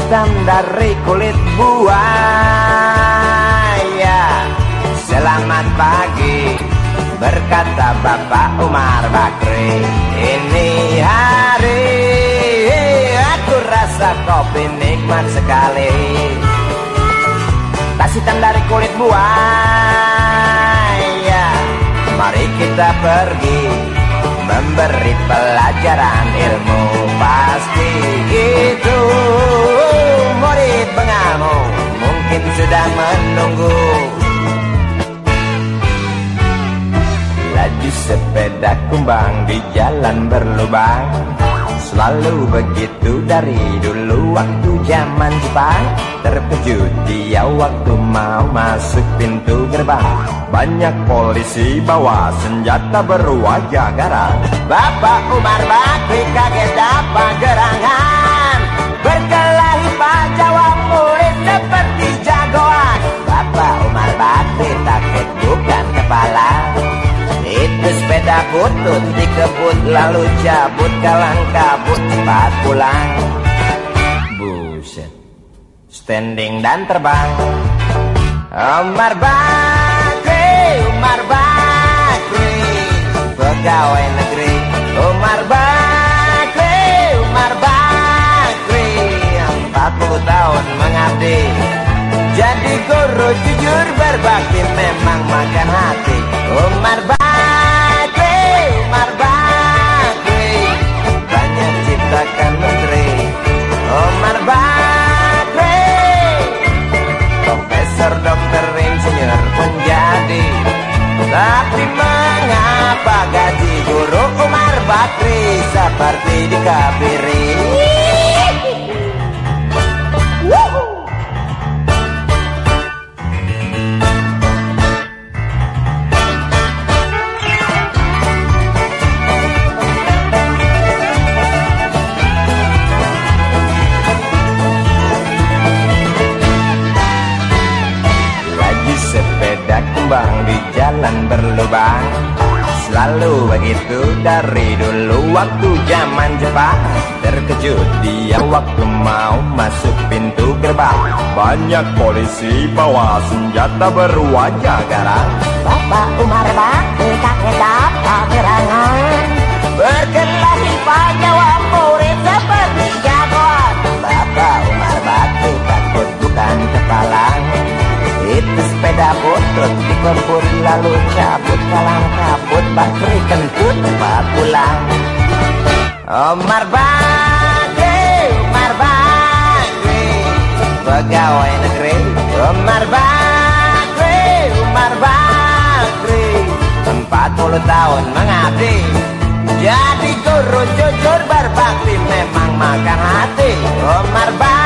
hitam dari kulit buaya. Selamat pagi berkata Bapak Umar Bakri. Ini hari aku rasa kopi nikmat sekali. Tas hitam dari kulit buaya. Mari kita pergi memberi pelajaran ilmu. Pasti itu mungkin sudah menunggu. Laju sepeda kumbang di jalan berlubang. Selalu begitu dari dulu waktu zaman Jepang. Terkejut dia waktu mau masuk pintu gerbang. Banyak polisi bawa senjata berwajah garang. Bapak Umar Bakri kaget dapat gerangan sepeda butut dikebut lalu cabut kalang kabut cepat pulang. Buset. Standing dan terbang. Umar Bakri Umar Bakri. Pegawai negeri. Umar Bakri Umar Bakri. 40 tahun mengabdi. Jadi guru jujur berbakti Seperti dikabiri Lagi sepeda kembang di jalan berlubang Selalu begitu dari dulu waktu zaman Jepang Terkejut dia waktu mau masuk pintu gerbang. Banyak polisi bawa senjata berwajah garang. Bapak Umar Bakri kakek Sepeda butut dikebut lalu cabut kalang kabut Bakri kentut cepat pulang. Umar Bakri, Umar Bakri Pegawai negeri. Umar Bakri, Umar Bakri 40 tahun mengabdi. Jadi guru jujur berbakti Memang makan hati. Umar Bakri,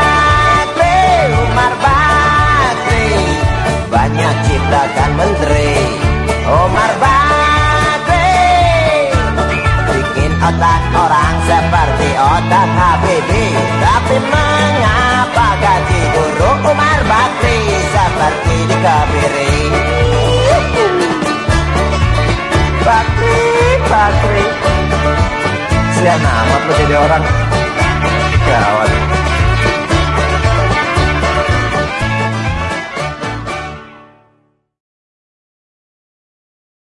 Ciptakan menteri Umar Bakri Bikin otak orang seperti otak Habibie. Tapi mengapa gaji guru Umar Bakri Seperti dikebiri Bakri, Bakri Sian amat lo jadi orang. Gawat